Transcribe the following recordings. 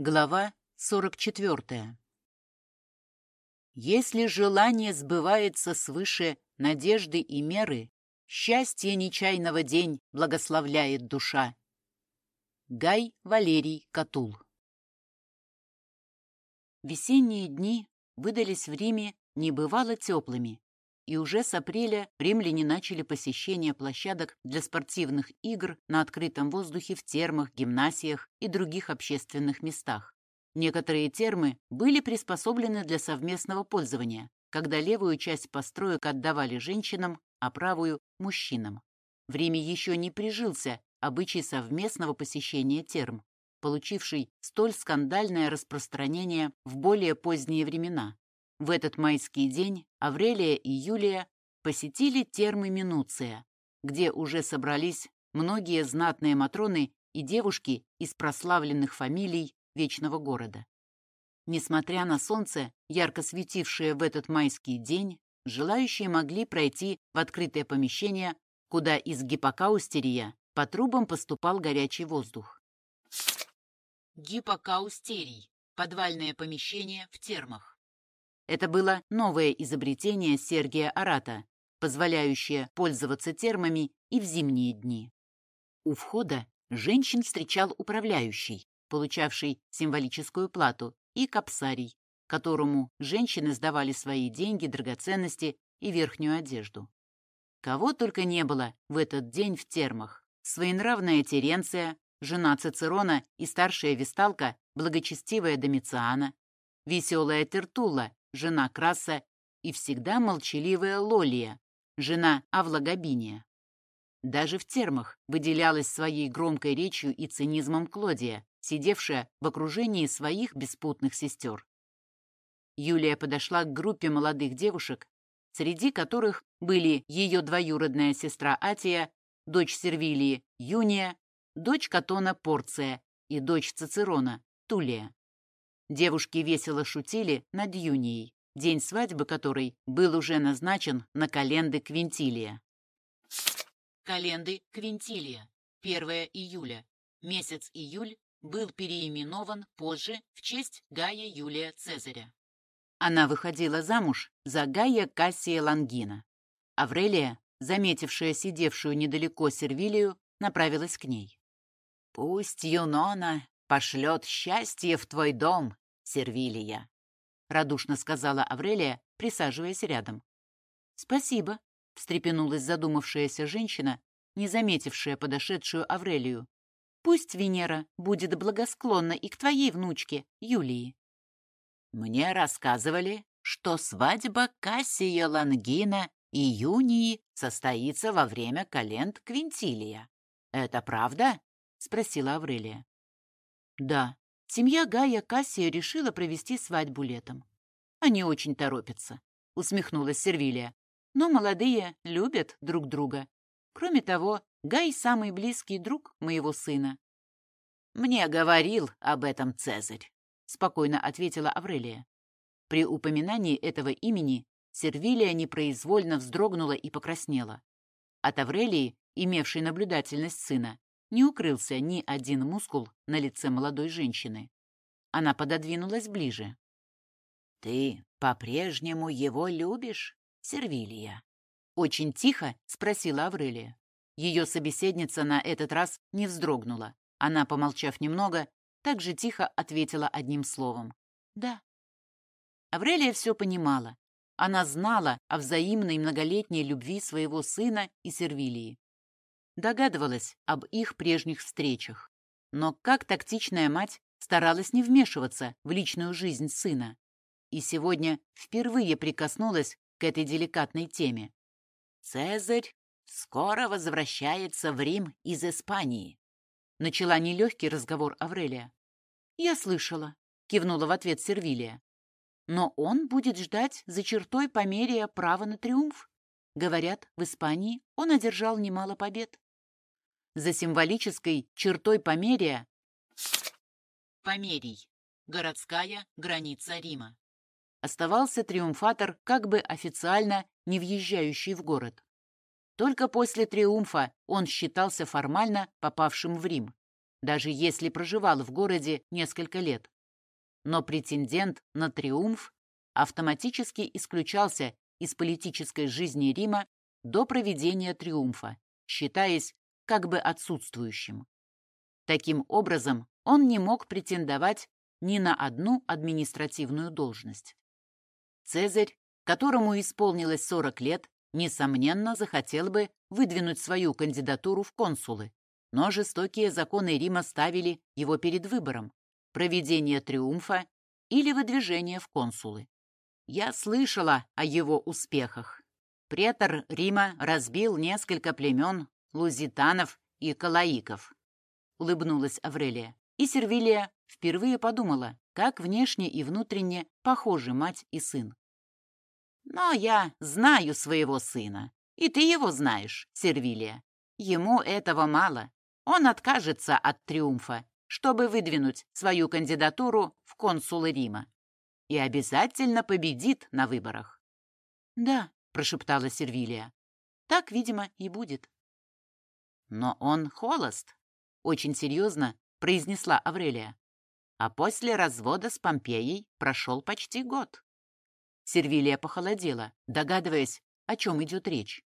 Глава 44. Если желание сбывается свыше надежды и меры, счастье нечаянного день благословляет душа. Гай Валерий Катул Весенние дни выдались в Риме небывало теплыми, и уже с апреля римляне начали посещение площадок для спортивных игр на открытом воздухе в термах, гимнасиях и других общественных местах. Некоторые термы были приспособлены для совместного пользования, когда левую часть построек отдавали женщинам, а правую – мужчинам. В Риме еще не прижился обычай совместного посещения терм, получивший столь скандальное распространение в более поздние времена. В этот майский день Аврелия и Юлия посетили термы Минуция, где уже собрались многие знатные матроны и девушки из прославленных фамилий Вечного города. Несмотря на солнце, ярко светившее в этот майский день, желающие могли пройти в открытое помещение, куда из гипокаустерия по трубам поступал горячий воздух. Гипокаустерий – подвальное помещение в термах. Это было новое изобретение Сергия Арата, позволяющее пользоваться термами и в зимние дни. У входа женщин встречал управляющий, получавший символическую плату, и капсарий, которому женщины сдавали свои деньги, драгоценности и верхнюю одежду. Кого только не было в этот день в термах. Своенравная Теренция, жена Цицерона и старшая весталка, благочестивая Домициана, веселая Тертула, жена Краса, и всегда молчаливая Лолия, жена Авлагобиния. Даже в термах выделялась своей громкой речью и цинизмом Клодия, сидевшая в окружении своих беспутных сестер. Юлия подошла к группе молодых девушек, среди которых были ее двоюродная сестра Атия, дочь Сервилии Юния, дочь Катона Порция и дочь Цицерона Тулия. Девушки весело шутили над Юнией, день свадьбы которой был уже назначен на календы Квинтилия. Календы Квинтилия. 1 июля. Месяц июль был переименован позже в честь Гая Юлия Цезаря. Она выходила замуж за Гая Кассия Лангина. Аврелия, заметившая сидевшую недалеко Сервилию, направилась к ней. «Пусть Юнона пошлет счастье в твой дом, Сервилия», — радушно сказала Аврелия, присаживаясь рядом. «Спасибо», — встрепенулась задумавшаяся женщина, не заметившая подошедшую Аврелию. «Пусть Венера будет благосклонна и к твоей внучке, Юлии». «Мне рассказывали, что свадьба Кассия Лангина и Юнии состоится во время календ Квинтилия. Это правда?» — спросила Аврелия. «Да», Семья Гая Кассия решила провести свадьбу летом. Они очень торопятся, усмехнулась Сервилия. Но молодые любят друг друга. Кроме того, Гай самый близкий друг моего сына. Мне говорил об этом Цезарь, спокойно ответила Аврелия. При упоминании этого имени Сервилия непроизвольно вздрогнула и покраснела. От Аврелии, имевшей наблюдательность сына, не укрылся ни один мускул на лице молодой женщины. Она пододвинулась ближе. «Ты по-прежнему его любишь, Сервилия?» Очень тихо спросила Аврелия. Ее собеседница на этот раз не вздрогнула. Она, помолчав немного, так же тихо ответила одним словом. «Да». Аврелия все понимала. Она знала о взаимной многолетней любви своего сына и Сервилии догадывалась об их прежних встречах. Но как тактичная мать старалась не вмешиваться в личную жизнь сына. И сегодня впервые прикоснулась к этой деликатной теме. «Цезарь скоро возвращается в Рим из Испании», начала нелегкий разговор Аврелия. «Я слышала», — кивнула в ответ Сервилия. «Но он будет ждать за чертой померия права на триумф. Говорят, в Испании он одержал немало побед за символической чертой Померия Померий. Городская граница Рима. Оставался триумфатор, как бы официально не въезжающий в город. Только после триумфа он считался формально попавшим в Рим. даже если проживал в городе несколько лет. Но претендент на триумф автоматически исключался из политической жизни Рима до проведения триумфа, считаясь как бы отсутствующим. Таким образом, он не мог претендовать ни на одну административную должность. Цезарь, которому исполнилось 40 лет, несомненно, захотел бы выдвинуть свою кандидатуру в консулы, но жестокие законы Рима ставили его перед выбором – проведение триумфа или выдвижение в консулы. Я слышала о его успехах. Претор Рима разбил несколько племен лузитанов и калаиков. Улыбнулась Аврелия. И Сервилия впервые подумала, как внешне и внутренне похожи мать и сын. «Но я знаю своего сына, и ты его знаешь, Сервилия. Ему этого мало. Он откажется от триумфа, чтобы выдвинуть свою кандидатуру в консулы Рима и обязательно победит на выборах. «Да», — прошептала Сервилия, — «так, видимо, и будет». «Но он холост», — очень серьезно произнесла Аврелия. А после развода с Помпеей прошел почти год. Сервилия похолодела, догадываясь, о чем идет речь.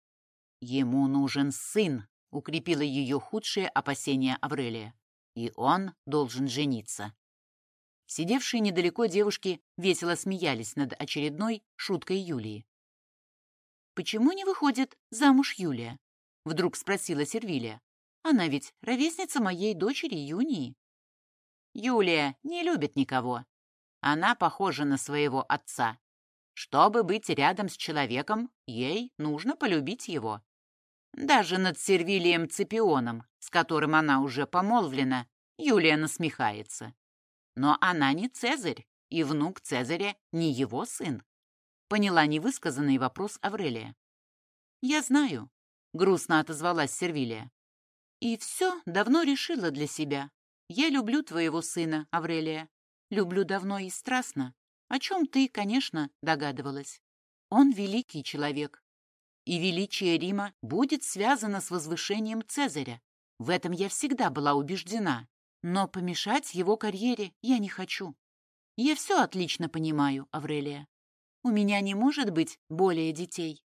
«Ему нужен сын», — укрепила ее худшее опасение Аврелия. «И он должен жениться». Сидевшие недалеко девушки весело смеялись над очередной шуткой Юлии. «Почему не выходит замуж Юлия?» — вдруг спросила Сервилия. «Она ведь ровесница моей дочери Юнии». «Юлия не любит никого. Она похожа на своего отца. Чтобы быть рядом с человеком, ей нужно полюбить его. Даже над Сервилием Цепионом, с которым она уже помолвлена, Юлия насмехается. Но она не Цезарь, и внук Цезаря не его сын. Поняла невысказанный вопрос Аврелия. «Я знаю», — грустно отозвалась Сервилия. «И все давно решила для себя. Я люблю твоего сына, Аврелия. Люблю давно и страстно, о чем ты, конечно, догадывалась. Он великий человек. И величие Рима будет связано с возвышением Цезаря. В этом я всегда была убеждена. Но помешать его карьере я не хочу. Я все отлично понимаю, Аврелия. У меня не может быть более детей.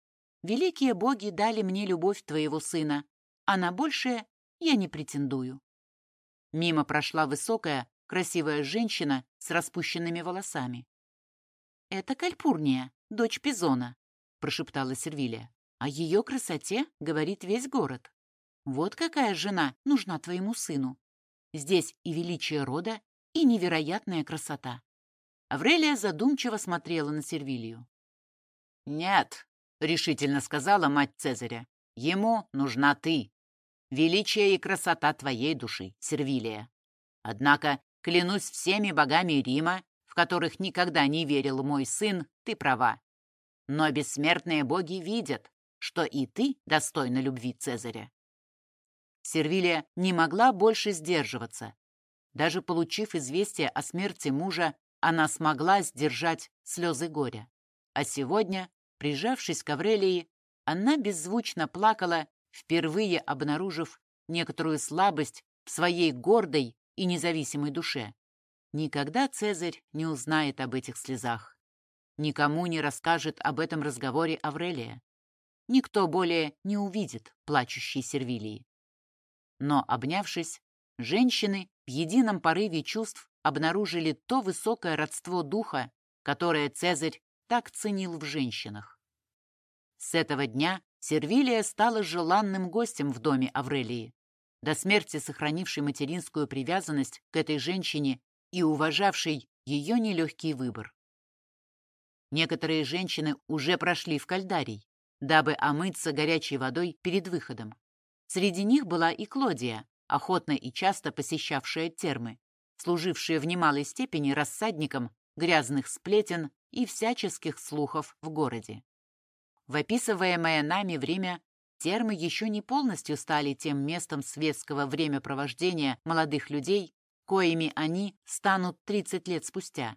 Великие боги дали мне любовь твоего сына, а на большее я не претендую. Мимо прошла высокая, красивая женщина с распущенными волосами. «Это Кальпурния, дочь Пизона», — прошептала Сервилия. «О ее красоте говорит весь город. Вот какая жена нужна твоему сыну. Здесь и величие рода, и невероятная красота. Аврелия задумчиво смотрела на Сервилию. «Нет», — решительно сказала мать Цезаря, — «ему нужна ты. Величие и красота твоей души, Сервилия. Однако, клянусь всеми богами Рима, в которых никогда не верил мой сын, ты права. Но бессмертные боги видят, что и ты достойна любви Цезаря. Сервилия не могла больше сдерживаться. Даже получив известие о смерти мужа, она смогла сдержать слезы горя. А сегодня, прижавшись к Аврелии, она беззвучно плакала, впервые обнаружив некоторую слабость в своей гордой и независимой душе. Никогда Цезарь не узнает об этих слезах. Никому не расскажет об этом разговоре Аврелия. Никто более не увидит плачущей Сервилии. Но, обнявшись, женщины в едином порыве чувств обнаружили то высокое родство духа, которое Цезарь так ценил в женщинах. С этого дня Сервилия стала желанным гостем в доме Аврелии, до смерти сохранившей материнскую привязанность к этой женщине и уважавшей ее нелегкий выбор. Некоторые женщины уже прошли в кальдарий, дабы омыться горячей водой перед выходом. Среди них была и Клодия, охотно и часто посещавшая термы, служившая в немалой степени рассадником грязных сплетен и всяческих слухов в городе. В описываемое нами время термы еще не полностью стали тем местом светского времяпровождения молодых людей, коими они станут 30 лет спустя.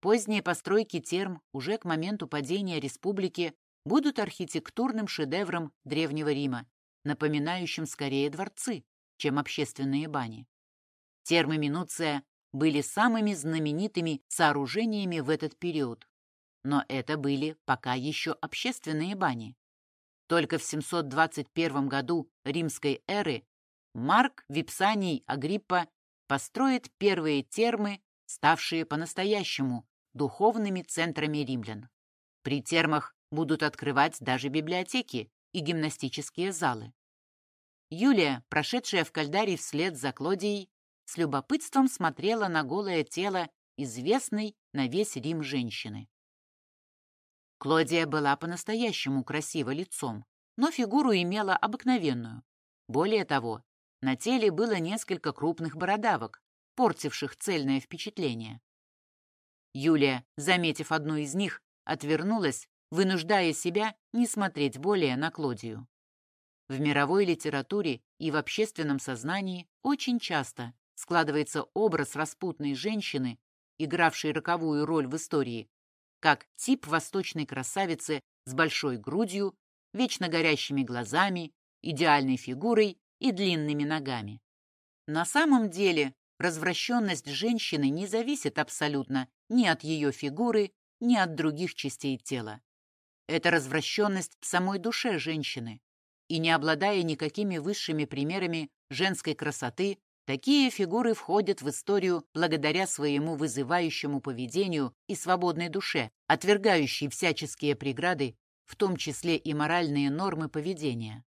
Поздние постройки терм уже к моменту падения республики будут архитектурным шедевром Древнего Рима, напоминающим скорее дворцы, чем общественные бани. Термы Минуция были самыми знаменитыми сооружениями в этот период. Но это были пока еще общественные бани. Только в 721 году римской эры Марк Випсаний Агриппа построит первые термы, ставшие по-настоящему духовными центрами римлян. При термах будут открывать даже библиотеки и гимнастические залы. Юлия, прошедшая в Кальдарий вслед за Клодией, с любопытством смотрела на голое тело известной на весь Рим женщины. Клодия была по-настоящему красива лицом, но фигуру имела обыкновенную. Более того, на теле было несколько крупных бородавок, портивших цельное впечатление. Юлия, заметив одну из них, отвернулась, вынуждая себя не смотреть более на Клодию. В мировой литературе и в общественном сознании очень часто складывается образ распутной женщины, игравшей роковую роль в истории, как тип восточной красавицы с большой грудью, вечно горящими глазами, идеальной фигурой и длинными ногами. На самом деле развращенность женщины не зависит абсолютно ни от ее фигуры, ни от других частей тела. Это развращенность в самой душе женщины. И не обладая никакими высшими примерами женской красоты, такие фигуры входят в историю благодаря своему вызывающему поведению и свободной душе, отвергающей всяческие преграды, в том числе и моральные нормы поведения.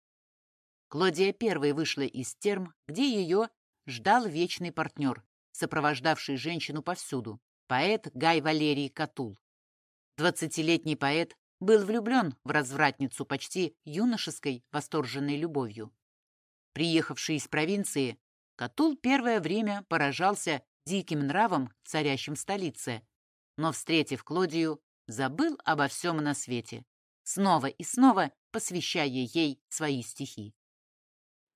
Клодия первой вышла из терм, где ее ждал вечный партнер, сопровождавший женщину повсюду, поэт Гай Валерий Катул. Двадцатилетний поэт был влюблен в развратницу почти юношеской восторженной любовью. Приехавший из провинции, Катул первое время поражался диким нравом, царящим в столице, но, встретив Клодию, забыл обо всем на свете, снова и снова посвящая ей свои стихи.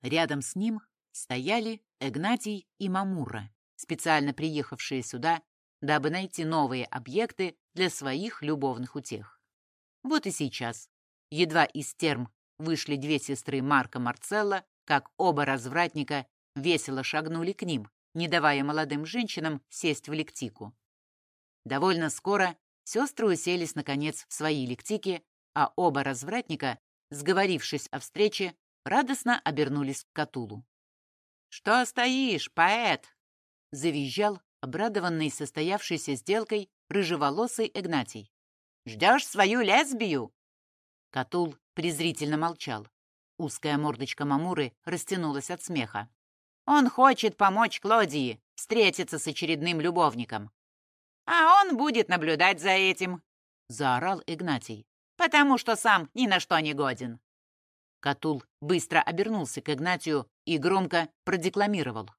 Рядом с ним стояли Игнатий и Мамура, специально приехавшие сюда, дабы найти новые объекты для своих любовных утех. Вот и сейчас. Едва из терм вышли две сестры Марка Марцелла, как оба развратника весело шагнули к ним, не давая молодым женщинам сесть в лектику. Довольно скоро сестры уселись, наконец, в свои лектики, а оба развратника, сговорившись о встрече, радостно обернулись к Катулу. «Что стоишь, поэт?» — завизжал, обрадованный состоявшейся сделкой, рыжеволосый Игнатий. «Ждешь свою лесбию?» Катул презрительно молчал. Узкая мордочка Мамуры растянулась от смеха. «Он хочет помочь Клодии встретиться с очередным любовником». «А он будет наблюдать за этим», — заорал Игнатий, «потому что сам ни на что не годен». Катул быстро обернулся к Игнатию и громко продекламировал.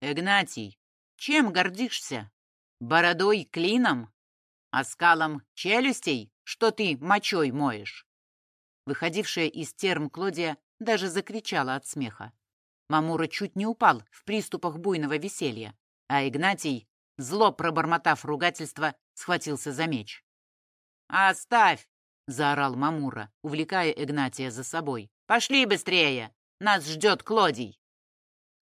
«Игнатий, чем гордишься? Бородой клином? Оскалом челюстей, что ты мочой моешь?» Выходившая из терм Клодия даже закричала от смеха. Мамура чуть не упал в приступах буйного веселья, а Игнатий, зло пробормотав ругательство, схватился за меч. «Оставь!» — заорал Мамура, увлекая Игнатия за собой. «Пошли быстрее! Нас ждет Клодий!»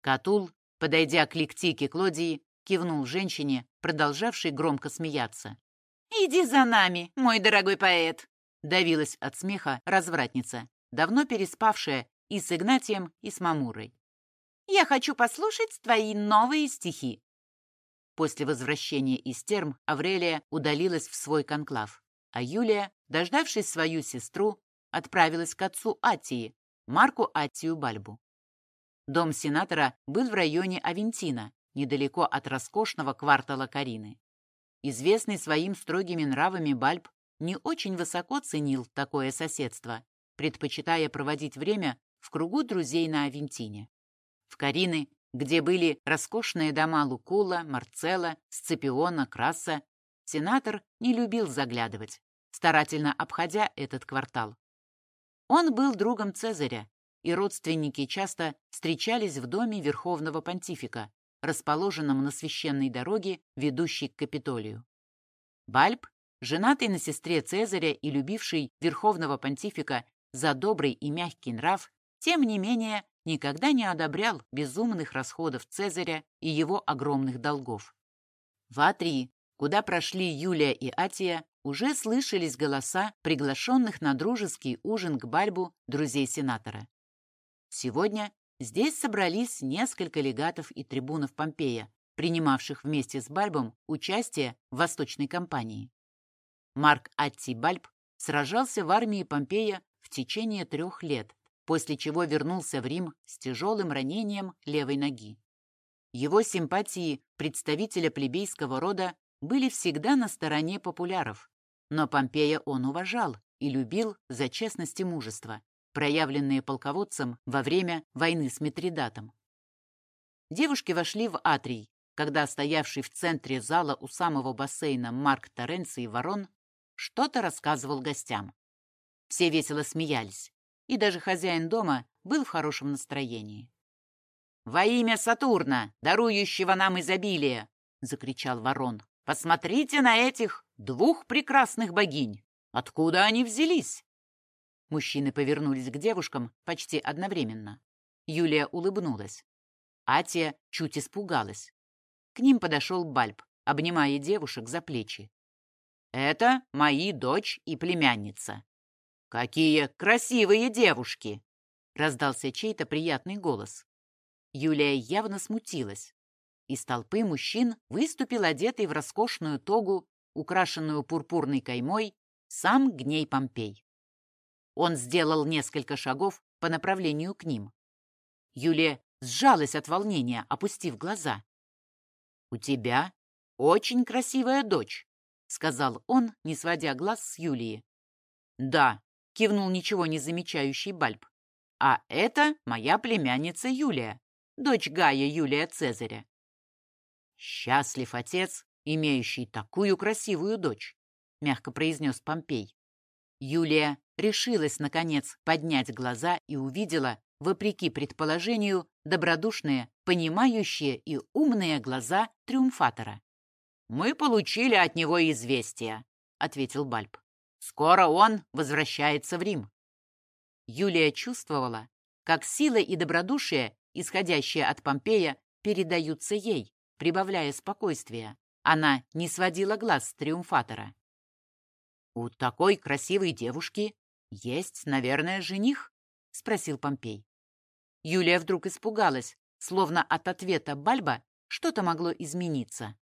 Катул, подойдя к лектике Клодии, кивнул женщине, продолжавшей громко смеяться. «Иди за нами, мой дорогой поэт!» давилась от смеха развратница, давно переспавшая и с Игнатием, и с Мамурой. «Я хочу послушать твои новые стихи!» После возвращения из терм Аврелия удалилась в свой конклав, а Юлия, дождавшись свою сестру, отправилась к отцу Атии, Марку Аттию Бальбу. Дом сенатора был в районе Авентина, недалеко от роскошного квартала Карины. Известный своим строгими нравами Бальб не очень высоко ценил такое соседство, предпочитая проводить время в кругу друзей на Авентине. В Карины, где были роскошные дома Лукула, Марцела, Сципиона, Краса, сенатор не любил заглядывать, старательно обходя этот квартал. Он был другом Цезаря, и родственники часто встречались в доме Верховного Понтифика, расположенном на священной дороге, ведущей к Капитолию. Бальб, женатый на сестре Цезаря и любивший Верховного Понтифика за добрый и мягкий нрав, тем не менее никогда не одобрял безумных расходов Цезаря и его огромных долгов. В Атрии, куда прошли Юлия и Атия, уже слышались голоса приглашенных на дружеский ужин к Бальбу друзей сенатора. Сегодня здесь собрались несколько легатов и трибунов Помпея, принимавших вместе с Бальбом участие в Восточной кампании. Марк Атти Бальб сражался в армии Помпея в течение трех лет, после чего вернулся в Рим с тяжелым ранением левой ноги. Его симпатии представителя плебейского рода были всегда на стороне популяров, но Помпея он уважал и любил за честность и мужество, проявленные полководцем во время войны с Митридатом. Девушки вошли в Атрий, когда стоявший в центре зала у самого бассейна Марк Торренций Ворон что-то рассказывал гостям. Все весело смеялись, и даже хозяин дома был в хорошем настроении. «Во имя Сатурна, дарующего нам изобилие!» — закричал Ворон. Посмотрите на этих двух прекрасных богинь. Откуда они взялись?» Мужчины повернулись к девушкам почти одновременно. Юлия улыбнулась. Атия чуть испугалась. К ним подошел Бальб, обнимая девушек за плечи. «Это мои дочь и племянница». «Какие красивые девушки!» Раздался чей-то приятный голос. Юлия явно смутилась. Из толпы мужчин выступил одетый в роскошную тогу, украшенную пурпурной каймой, сам Гней Помпей. Он сделал несколько шагов по направлению к ним. Юлия сжалась от волнения, опустив глаза. «У тебя очень красивая дочь», — сказал он, не сводя глаз с Юлии. «Да», — кивнул ничего не замечающий Бальб. «А это моя племянница Юлия, дочь Гая Юлия Цезаря. «Счастлив отец, имеющий такую красивую дочь», — мягко произнес Помпей. Юлия решилась, наконец, поднять глаза и увидела, вопреки предположению, добродушные, понимающие и умные глаза триумфатора. «Мы получили от него известие», — ответил Бальб. «Скоро он возвращается в Рим». Юлия чувствовала, как сила и добродушие, исходящие от Помпея, передаются ей, прибавляя спокойствия. Она не сводила глаз с триумфатора. «У такой красивой девушки есть, наверное, жених?» — спросил Помпей. Юлия вдруг испугалась, словно от ответа Бальба что-то могло измениться.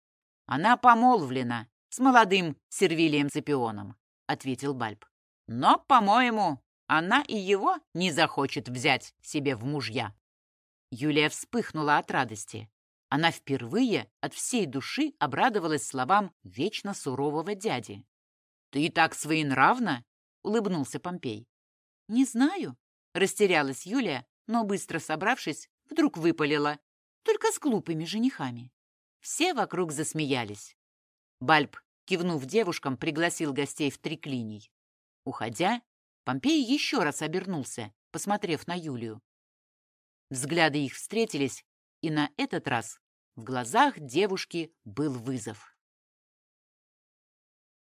«Она помолвлена с молодым Сервилием Цепионом», — ответил Бальб. «Но, по-моему, она и его не захочет взять себе в мужья». Юлия вспыхнула от радости. Она впервые от всей души обрадовалась словам вечно сурового дяди. «Ты так своенравна?» — улыбнулся Помпей. «Не знаю», — растерялась Юлия, но, быстро собравшись, вдруг выпалила. «Только с глупыми женихами». Все вокруг засмеялись. Бальб, кивнув девушкам, пригласил гостей в триклиний. Уходя, Помпей еще раз обернулся, посмотрев на Юлию. Взгляды их встретились, и на этот раз в глазах девушки был вызов.